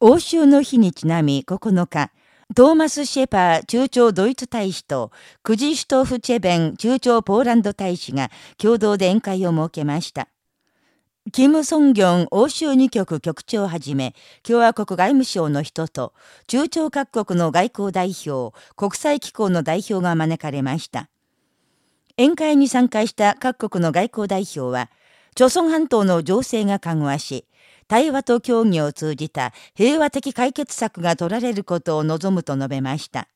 欧州の日にちなみ9日、トーマス・シェパー中朝ドイツ大使とクジシュトフ・チェベン中朝ポーランド大使が共同で宴会を設けました。キム・ソンギョン欧州二局局長をはじめ、共和国外務省の人と、中朝各国の外交代表、国際機構の代表が招かれました。宴会に参加した各国の外交代表は、朝鮮半島の情勢が緩和し、対話と協議を通じた平和的解決策が取られることを望むと述べました。